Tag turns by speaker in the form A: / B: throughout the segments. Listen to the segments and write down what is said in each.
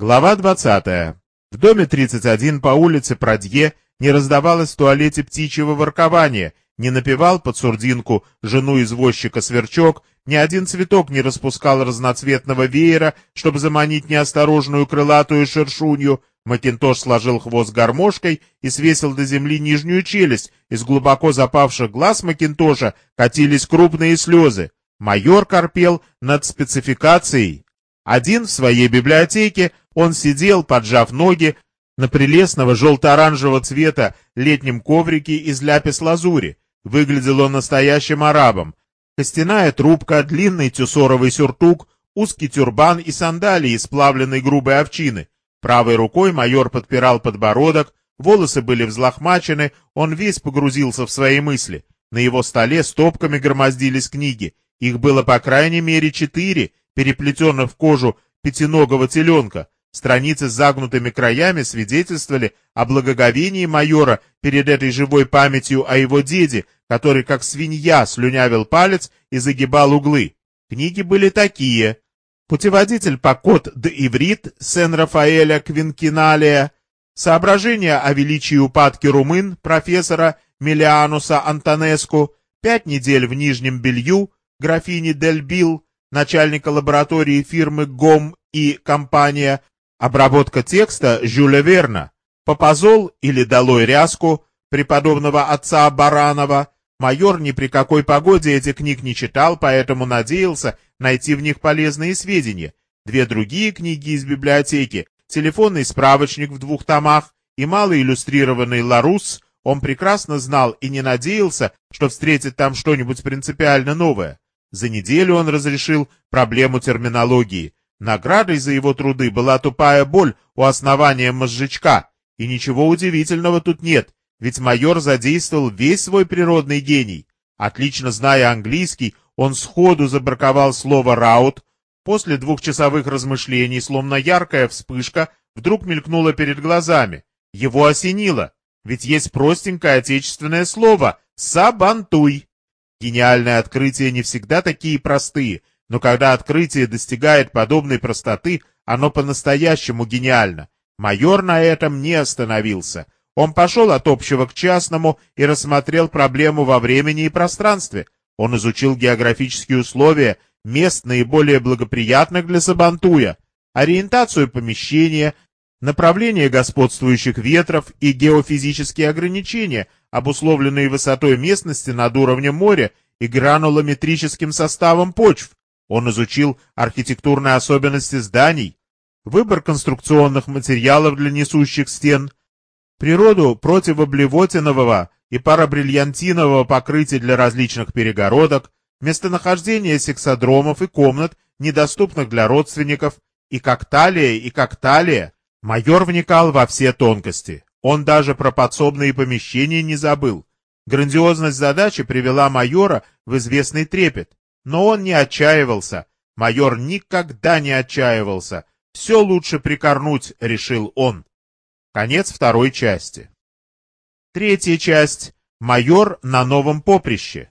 A: Глава 20. В доме 31 по улице Прадье не раздавалось в туалете птичьего воркования, не напевал под сурдинку жену извозчика сверчок, ни один цветок не распускал разноцветного веера, чтобы заманить неосторожную крылатую шершунью. Макинтош сложил хвост гармошкой и свесил до земли нижнюю челюсть. Из глубоко запавших глаз Макинтоша катились крупные слезы. Майор корпел над спецификацией. Один в своей библиотеке он сидел, поджав ноги, на прелестного желто-оранжевого цвета летнем коврике из ляпис-лазури. Выглядел он настоящим арабом. Костяная трубка, длинный тюсоровый сюртук, узкий тюрбан и сандалии из плавленной грубой овчины. Правой рукой майор подпирал подбородок, волосы были взлохмачены, он весь погрузился в свои мысли. На его столе стопками громоздились книги. Их было по крайней мере четыре, переплетенных в кожу пятиногого теленка. Страницы с загнутыми краями свидетельствовали о благоговении майора перед этой живой памятью о его деде, который как свинья слюнявил палец и загибал углы. Книги были такие. Путеводитель по код де Иврит Сен-Рафаэля Квинкиналия, Соображения о величии упадки румын профессора Миллиануса Антонеску, Пять недель в Нижнем Белью, графини Дель Билл, начальника лаборатории фирмы ГОМ и компания, обработка текста Жюля Верна, Попозол или Долой Ряску, преподобного отца Баранова. Майор ни при какой погоде этих книг не читал, поэтому надеялся найти в них полезные сведения. Две другие книги из библиотеки, телефонный справочник в двух томах и малоиллюстрированный «Ларус» он прекрасно знал и не надеялся, что встретит там что-нибудь принципиально новое. За неделю он разрешил проблему терминологии. Наградой за его труды была тупая боль у основания мозжечка. И ничего удивительного тут нет, ведь майор задействовал весь свой природный гений. Отлично зная английский, он сходу забраковал слово «раут». После двухчасовых размышлений, словно яркая вспышка, вдруг мелькнула перед глазами. Его осенило, ведь есть простенькое отечественное слово «сабантуй». Гениальные открытия не всегда такие простые, но когда открытие достигает подобной простоты, оно по-настоящему гениально. Майор на этом не остановился. Он пошел от общего к частному и рассмотрел проблему во времени и пространстве. Он изучил географические условия мест наиболее благоприятных для Сабантуя, ориентацию помещения, направление господствующих ветров и геофизические ограничения – обусловленные высотой местности над уровнем моря и гранулометрическим составом почв. Он изучил архитектурные особенности зданий, выбор конструкционных материалов для несущих стен, природу противоблевотинового и парабриллиантинового покрытия для различных перегородок, местонахождение сексодромов и комнат, недоступных для родственников, и как талия, и как талия. Майор вникал во все тонкости. Он даже про подсобные помещения не забыл. Грандиозность задачи привела майора в известный трепет. Но он не отчаивался. Майор никогда не отчаивался. Все лучше прикорнуть, решил он. Конец второй части. Третья часть. Майор на новом поприще.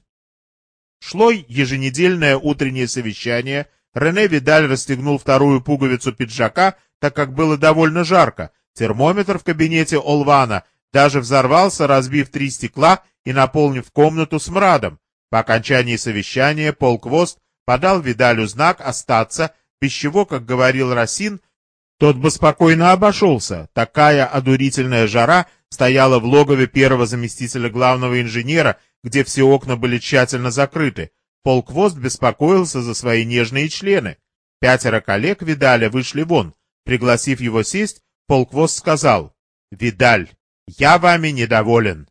A: Шло еженедельное утреннее совещание. Рене Видаль расстегнул вторую пуговицу пиджака, так как было довольно жарко, Термометр в кабинете Олвана даже взорвался, разбив три стекла и наполнив комнату смрадом. По окончании совещания полквост подал Видалю знак остаться, без чего, как говорил Росин, тот бы спокойно обошелся. Такая одурительная жара стояла в логове первого заместителя главного инженера, где все окна были тщательно закрыты. Полквост беспокоился за свои нежные члены. Пятеро коллег Видаля вышли вон. Пригласив его сесть, Полквост сказал, «Видаль, я вами недоволен».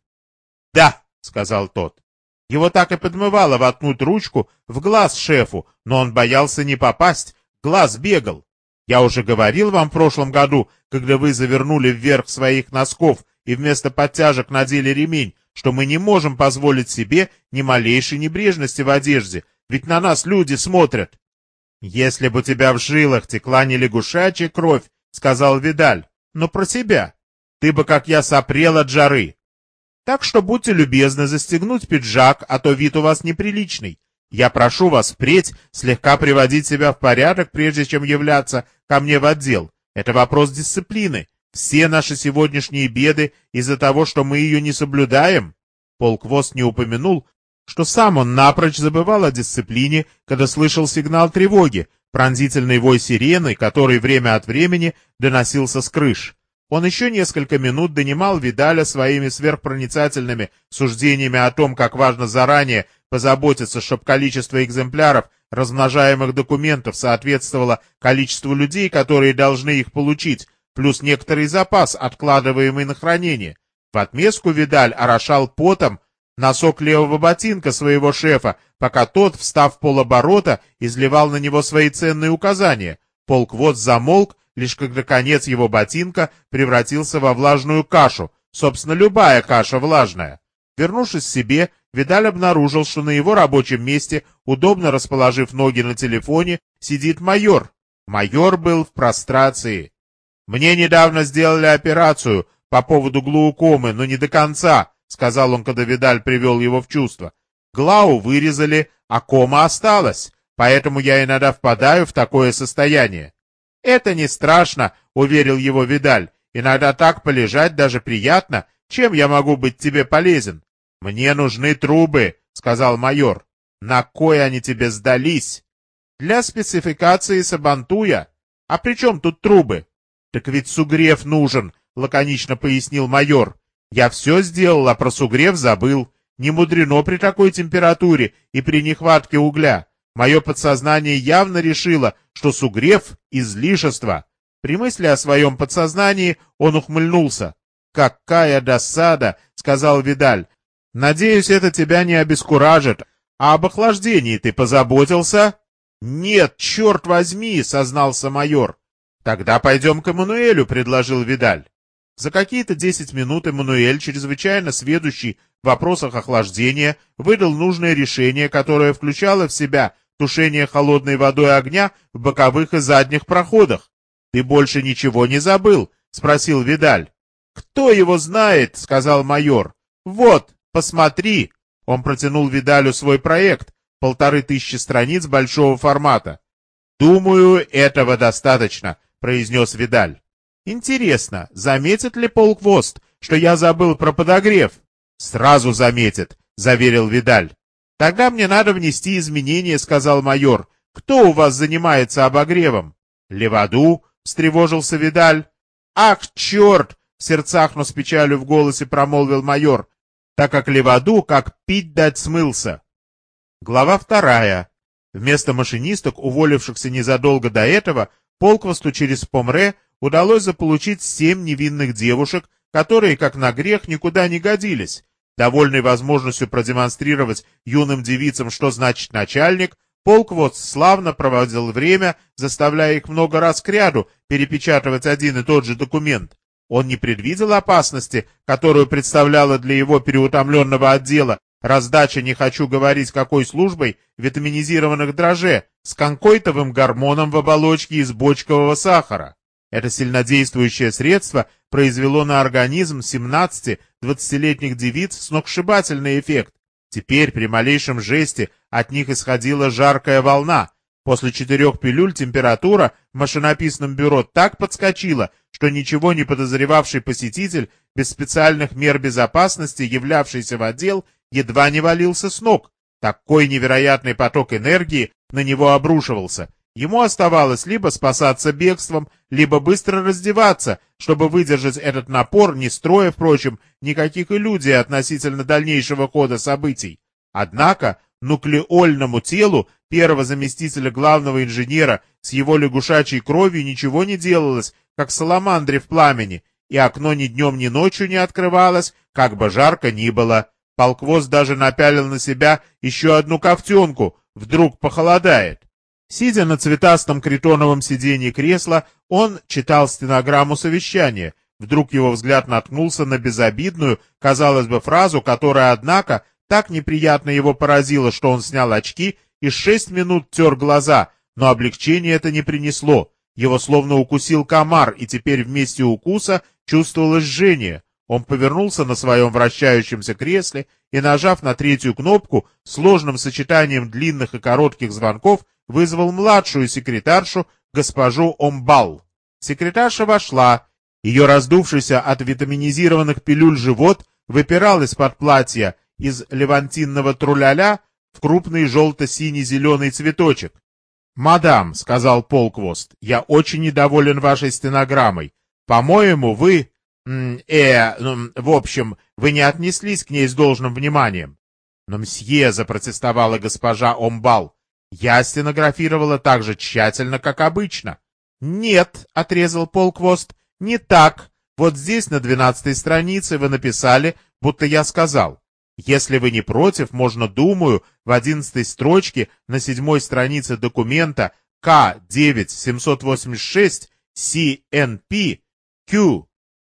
A: «Да», — сказал тот. Его так и подмывало воткнуть ручку в глаз шефу, но он боялся не попасть, глаз бегал. Я уже говорил вам в прошлом году, когда вы завернули вверх своих носков и вместо подтяжек надели ремень, что мы не можем позволить себе ни малейшей небрежности в одежде, ведь на нас люди смотрят. Если бы у тебя в жилах текла не лягушачья кровь, — сказал Видаль, — но про себя. Ты бы, как я, сопрел от жары. Так что будьте любезны застегнуть пиджак, а то вид у вас неприличный. Я прошу вас впредь слегка приводить себя в порядок, прежде чем являться ко мне в отдел. Это вопрос дисциплины. Все наши сегодняшние беды из-за того, что мы ее не соблюдаем. Полквост не упомянул, что сам он напрочь забывал о дисциплине, когда слышал сигнал тревоги, пронзительный вой сирены, который время от времени доносился с крыш. Он еще несколько минут донимал Видаля своими сверхпроницательными суждениями о том, как важно заранее позаботиться, чтобы количество экземпляров размножаемых документов соответствовало количеству людей, которые должны их получить, плюс некоторый запас, откладываемый на хранение. В отместку Видаль орошал потом носок левого ботинка своего шефа, пока тот, встав полоборота, изливал на него свои ценные указания. Полквот замолк, лишь когда конец его ботинка превратился во влажную кашу, собственно, любая каша влажная. Вернувшись себе, Видаль обнаружил, что на его рабочем месте, удобно расположив ноги на телефоне, сидит майор. Майор был в прострации. «Мне недавно сделали операцию по поводу глаукомы, но не до конца», — сказал он, когда Видаль привел его в чувство. «Глау вырезали, а кома осталась, поэтому я иногда впадаю в такое состояние». «Это не страшно», — уверил его Видаль. «Иногда так полежать даже приятно. Чем я могу быть тебе полезен?» «Мне нужны трубы», — сказал майор. «На кой они тебе сдались?» «Для спецификации Сабантуя. А при чем тут трубы?» «Так ведь сугрев нужен», — лаконично пояснил майор. «Я все сделал, а про сугрев забыл. Не мудрено при такой температуре и при нехватке угля. Мое подсознание явно решило, что сугрев — излишество. При мысли о своем подсознании он ухмыльнулся. «Какая досада!» — сказал Видаль. «Надеюсь, это тебя не обескуражит. А об охлаждении ты позаботился?» «Нет, черт возьми!» — сознался майор. «Тогда пойдем к Эммануэлю», — предложил Видаль. За какие-то десять минут Эммануэль, чрезвычайно сведущий в вопросах охлаждения, выдал нужное решение, которое включало в себя тушение холодной водой огня в боковых и задних проходах. «Ты больше ничего не забыл?» — спросил Видаль. «Кто его знает?» — сказал майор. «Вот, посмотри!» Он протянул Видалю свой проект, полторы тысячи страниц большого формата. «Думаю, этого достаточно», — произнес Видаль. «Интересно, заметит ли полквост, что я забыл про подогрев?» «Сразу заметит», — заверил Видаль. «Тогда мне надо внести изменения», — сказал майор. «Кто у вас занимается обогревом?» «Леваду», — встревожился Видаль. «Ах, черт!» — в сердцах, но с печалью в голосе промолвил майор, так как Леваду, как пить дать, смылся. Глава вторая. Вместо машинисток, уволившихся незадолго до этого, полквосту через Помре удалось заполучить семь невинных девушек, которые, как на грех, никуда не годились, Довольный возможностью продемонстрировать юным девицам, что значит начальник, Полквот славно проводил время, заставляя их много раз кряду перепечатывать один и тот же документ. Он не предвидел опасности, которую представляла для его переутомленного отдела раздача «не хочу говорить какой службой» витаминизированных дрожжей с конкойтовым гормоном в оболочке из бочкового сахара. Это сильнодействующее средство произвело на организм 17-20-летних девиц сногсшибательный эффект. Теперь при малейшем жесте от них исходила жаркая волна. После четырех пилюль температура в машинописном бюро так подскочила, что ничего не подозревавший посетитель без специальных мер безопасности, являвшийся в отдел, едва не валился с ног. Такой невероятный поток энергии на него обрушивался. Ему оставалось либо спасаться бегством, либо быстро раздеваться, чтобы выдержать этот напор, не строя, впрочем, никаких иллюзий относительно дальнейшего хода событий. Однако нуклеольному телу первого заместителя главного инженера с его лягушачьей кровью ничего не делалось, как саламандре в пламени, и окно ни днем, ни ночью не открывалось, как бы жарко ни было. Полквоз даже напялил на себя еще одну ковтенку, вдруг похолодает. Сидя на цветастом критоновом сиденье кресла, он читал стенограмму совещания. Вдруг его взгляд наткнулся на безобидную, казалось бы, фразу, которая, однако, так неприятно его поразила, что он снял очки и шесть минут тер глаза, но облегчение это не принесло. Его словно укусил комар, и теперь вместе укуса чувствовалось жжение. Он повернулся на своем вращающемся кресле и, нажав на третью кнопку, сложным сочетанием длинных и коротких звонков, вызвал младшую секретаршу, госпожу Омбал. Секретарша вошла. Ее раздувшийся от витаминизированных пилюль живот выпирал из-под платья из левантинного труляля в крупный желто-синий-зеленый цветочек. «Мадам», — сказал Полквост, — «я очень недоволен вашей стенограммой. По-моему, вы... э, в общем, вы не отнеслись к ней с должным вниманием». «Но, мсье», — запротестовала госпожа Омбал, — «я стенографировала так же тщательно, как обычно». «Нет», — отрезал Полквост, — «не так. Вот здесь, на двенадцатой странице, вы написали, будто я сказал. Если вы не против, можно, думаю, в одиннадцатой строчке на седьмой странице документа К-9786 CNP Q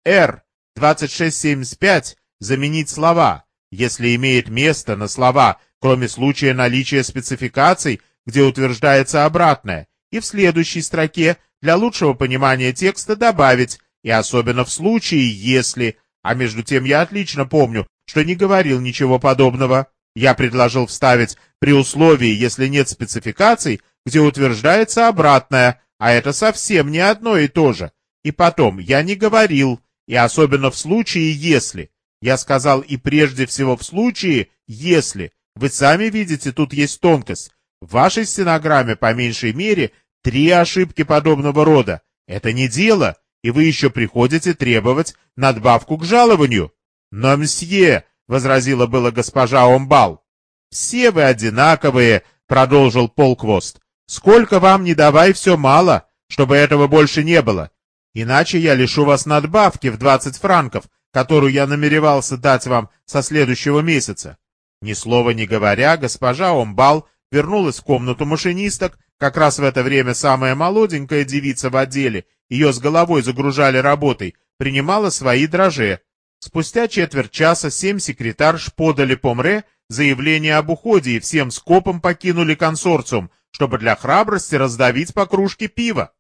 A: R 2675 заменить слова, если имеет место на слова, кроме случая наличия спецификаций, где утверждается обратное, и в следующей строке для лучшего понимания текста добавить, и особенно в случае, если, а между тем я отлично помню, что не говорил ничего подобного, я предложил вставить при условии, если нет спецификаций, где утверждается обратное, а это совсем не одно и то же. И потом, я не говорил, и особенно в случае, если. Я сказал и прежде всего в случае, если. Вы сами видите, тут есть тонкость. В вашей стенограмме, по меньшей мере, три ошибки подобного рода. Это не дело, и вы еще приходите требовать надбавку к жалованию. Но, мсье, — возразила была госпожа Омбал, — все вы одинаковые, — продолжил Полквост. Сколько вам не давай, все мало, чтобы этого больше не было. Иначе я лишу вас надбавки в двадцать франков, которую я намеревался дать вам со следующего месяца. Ни слова не говоря, госпожа Омбал вернулась в комнату машинисток, как раз в это время самая молоденькая девица в отделе, ее с головой загружали работой, принимала свои дрожжи. Спустя четверть часа семь секретарш подали Помре заявление об уходе и всем скопом покинули консорциум, чтобы для храбрости раздавить по кружке пива.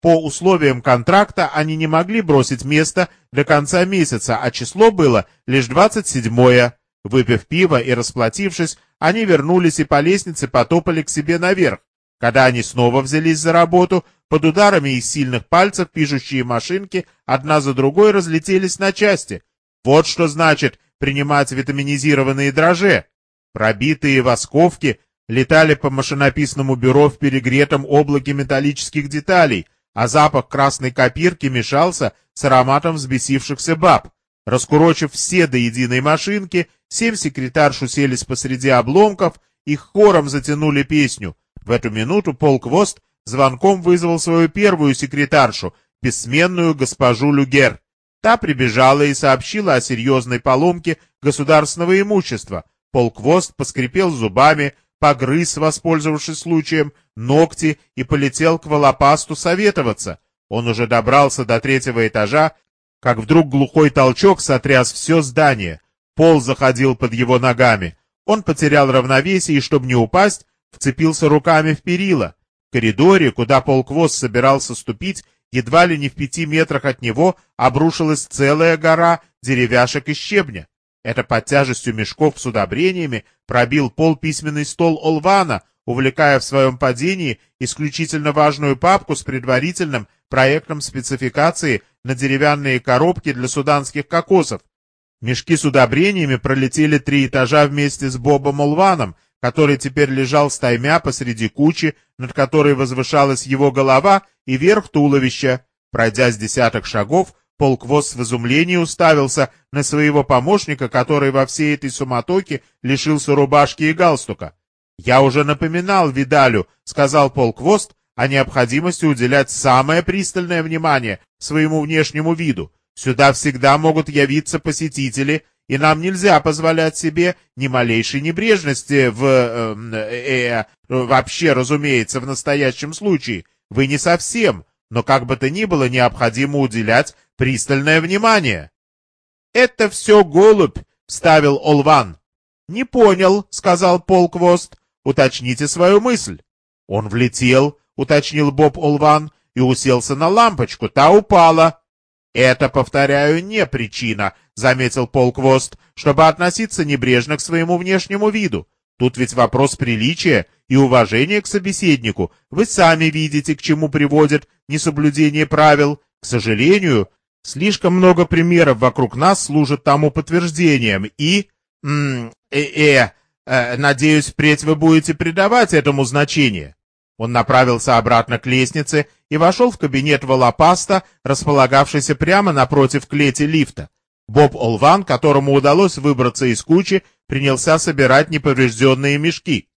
A: По условиям контракта они не могли бросить место до конца месяца, а число было лишь 27-е. Выпив пиво и расплатившись, они вернулись и по лестнице потопали к себе наверх. Когда они снова взялись за работу, под ударами из сильных пальцев пишущие машинки одна за другой разлетелись на части. Вот что значит принимать витаминизированные дрожжи. Пробитые восковки летали по машинописному бюро в перегретом облаке металлических деталей, а запах красной копирки мешался с ароматом взбесившихся баб. Раскурочив все до единой машинки, семь секретарш уселись посреди обломков и хором затянули песню. В эту минуту полквост звонком вызвал свою первую секретаршу, бессменную госпожу Люгер. Та прибежала и сообщила о серьезной поломке государственного имущества. Полквост поскрипел зубами, погрыз, воспользовавшись случаем, ногти и полетел к Волопасту советоваться. Он уже добрался до третьего этажа, как вдруг глухой толчок сотряс все здание. Пол заходил под его ногами. Он потерял равновесие и, чтобы не упасть, вцепился руками в перила. В коридоре, куда полквоз собирался ступить, едва ли не в пяти метрах от него обрушилась целая гора деревяшек и щебня. Это под тяжестью мешков с удобрениями пробил пол письменный стол Олвана, увлекая в своем падении исключительно важную папку с предварительным проектом спецификации на деревянные коробки для суданских кокосов. Мешки с удобрениями пролетели три этажа вместе с Бобом Олваном, который теперь лежал стаймя посреди кучи, над которой возвышалась его голова и верх туловища. Пройдя с десяток шагов, Полквоз в изумлении уставился на своего помощника, который во всей этой суматоке лишился рубашки и галстука. «Я уже напоминал Видалю», — сказал Полквост, о необходимости уделять самое пристальное внимание своему внешнему виду. Сюда всегда могут явиться посетители, и нам нельзя позволять себе ни малейшей небрежности в... Э, э, э, вообще, разумеется, в настоящем случае. Вы не совсем, но как бы то ни было, необходимо уделять пристальное внимание. «Это все голубь», — вставил Олван. «Не понял», — сказал Полквост. «Уточните свою мысль». «Он влетел», — уточнил Боб Олван, и уселся на лампочку. Та упала. «Это, повторяю, не причина», — заметил Полквост, «чтобы относиться небрежно к своему внешнему виду. Тут ведь вопрос приличия и уважения к собеседнику. Вы сами видите, к чему приводит несоблюдение правил. К сожалению, слишком много примеров вокруг нас служат тому подтверждением. И... Э, э, э, надеюсь, впредь вы будете придавать этому значение. Он направился обратно к лестнице и вошел в кабинет Волопаста, располагавшийся прямо напротив клети лифта. Боб Олван, которому удалось выбраться из кучи, принялся собирать неповрежденные мешки.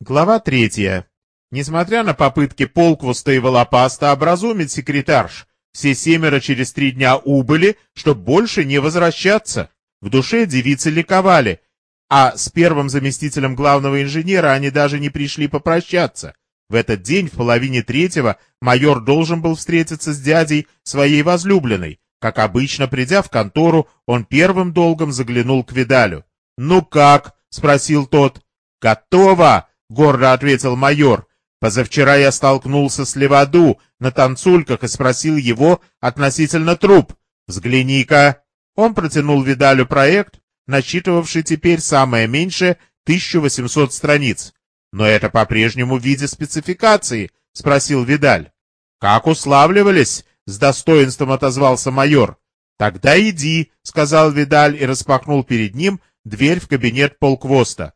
A: Глава третья. Несмотря на попытки Полквуста и Волопаста образумить секретарш, все семеро через три дня убыли, чтобы больше не возвращаться. В душе девицы ликовали, а с первым заместителем главного инженера они даже не пришли попрощаться. В этот день, в половине третьего, майор должен был встретиться с дядей своей возлюбленной. Как обычно, придя в контору, он первым долгом заглянул к Видалю. «Ну как?» — спросил тот. «Готово!» — гордо ответил майор. «Позавчера я столкнулся с Леваду на танцульках и спросил его относительно труп. Взгляни-ка!» Он протянул Видалю проект, насчитывавший теперь самое меньшее 1800 страниц. «Но это по-прежнему в виде спецификации?» — спросил Видаль. «Как уславливались?» — с достоинством отозвался майор. «Тогда иди», — сказал Видаль и распахнул перед ним дверь в кабинет полквоста.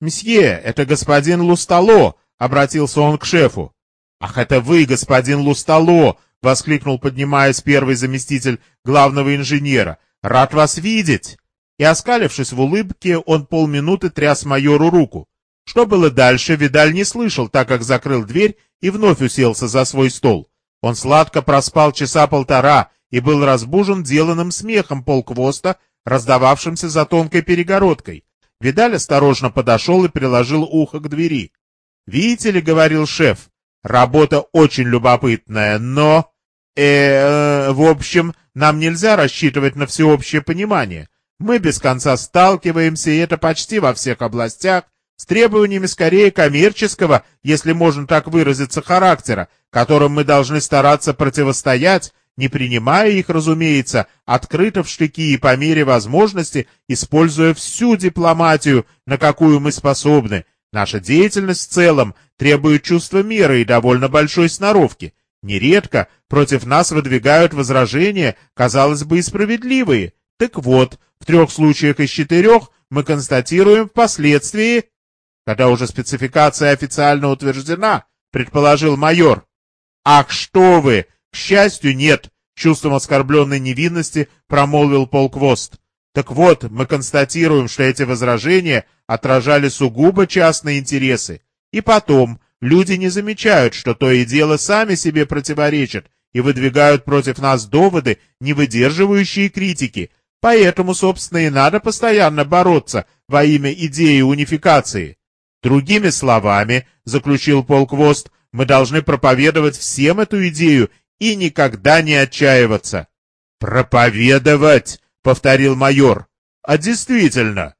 A: «Мсье, это господин Лустало!» — обратился он к шефу. «Ах, это вы, господин Лустало!» — воскликнул, поднимаясь первый заместитель главного инженера. «Рад вас видеть!» И, оскалившись в улыбке, он полминуты тряс майору руку. Что было дальше, Видаль не слышал, так как закрыл дверь и вновь уселся за свой стол. Он сладко проспал часа полтора и был разбужен деланным смехом полквоста, раздававшимся за тонкой перегородкой. Видаль осторожно подошел и приложил ухо к двери. «Видите ли, — говорил шеф, — работа очень любопытная, но... Э, э, в общем, нам нельзя рассчитывать на всеобщее понимание. Мы без конца сталкиваемся, и это почти во всех областях, с требованиями скорее коммерческого, если можно так выразиться, характера, которым мы должны стараться противостоять, не принимая их, разумеется, открыто в штыки и по мере возможности, используя всю дипломатию, на какую мы способны. Наша деятельность в целом требует чувства меры и довольно большой сноровки. Нередко против нас выдвигают возражения, казалось бы, и справедливые. Так вот, в трех случаях из четырех мы констатируем впоследствии когда уже спецификация официально утверждена, предположил майор. Ах, что вы! К счастью, нет, чувством оскорбленной невинности промолвил полквост. Так вот, мы констатируем, что эти возражения отражали сугубо частные интересы. И потом, люди не замечают, что то и дело сами себе противоречат и выдвигают против нас доводы, не выдерживающие критики. Поэтому, собственно, и надо постоянно бороться во имя идеи унификации. Другими словами, заключил полквост, мы должны проповедовать всем эту идею и никогда не отчаиваться. Проповедовать, повторил майор. А действительно,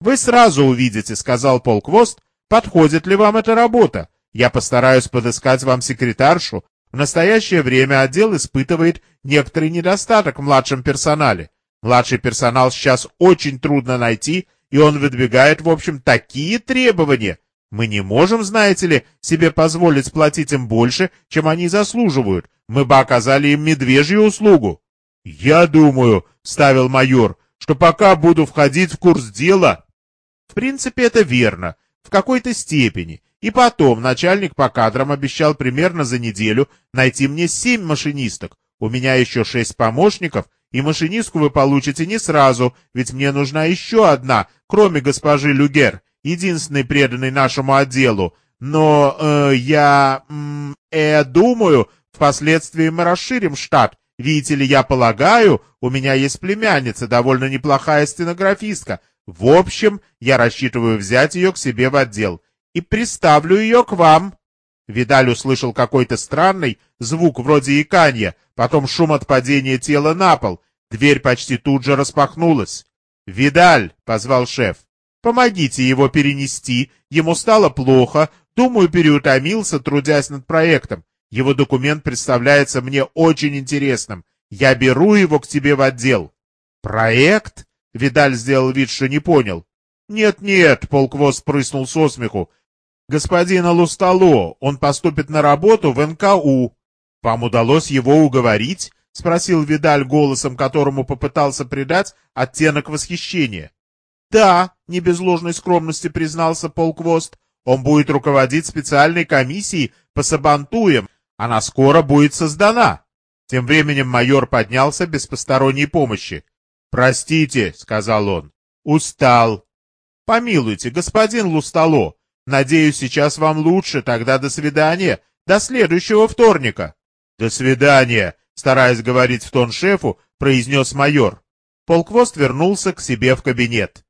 A: вы сразу увидите, сказал полквост, подходит ли вам эта работа. Я постараюсь подыскать вам секретаршу. В настоящее время отдел испытывает некоторый недостаток в младшем персонале. Младший персонал сейчас очень трудно найти, и он выдвигает, в общем, такие требования. Мы не можем, знаете ли, себе позволить платить им больше, чем они заслуживают. Мы бы оказали им медвежью услугу. Я думаю, ставил майор, что пока буду входить в курс дела. В принципе, это верно, в какой-то степени. И потом начальник по кадрам обещал примерно за неделю найти мне семь машинисток. У меня еще шесть помощников, и машинистку вы получите не сразу, ведь мне нужна еще одна, кроме госпожи Люгер, единственной преданной нашему отделу. Но э, я э, думаю, впоследствии мы расширим штат. Видите ли, я полагаю, у меня есть племянница, довольно неплохая стенографистка. В общем, я рассчитываю взять ее к себе в отдел и приставлю ее к вам. Видаль услышал какой-то странный звук вроде иканья, потом шум от падения тела на пол. Дверь почти тут же распахнулась. «Видаль!» — позвал шеф. «Помогите его перенести. Ему стало плохо. Думаю, переутомился, трудясь над проектом. Его документ представляется мне очень интересным. Я беру его к тебе в отдел». «Проект?» — Видаль сделал вид, что не понял. «Нет-нет», — полквост прыснул со смеху, — «господина Лустало, он поступит на работу в НКУ». «Вам удалось его уговорить?» — спросил Видаль голосом, которому попытался придать оттенок восхищения. «Да», — не без ложной скромности признался полквост, — «он будет руководить специальной комиссией по сабантуям. Она скоро будет создана». Тем временем майор поднялся без посторонней помощи. «Простите», — сказал он, — «устал». «Помилуйте, господин Лустало, надеюсь, сейчас вам лучше, тогда до свидания, до следующего вторника». «До свидания», — стараясь говорить в тон шефу, произнес майор. Полквост вернулся к себе в кабинет.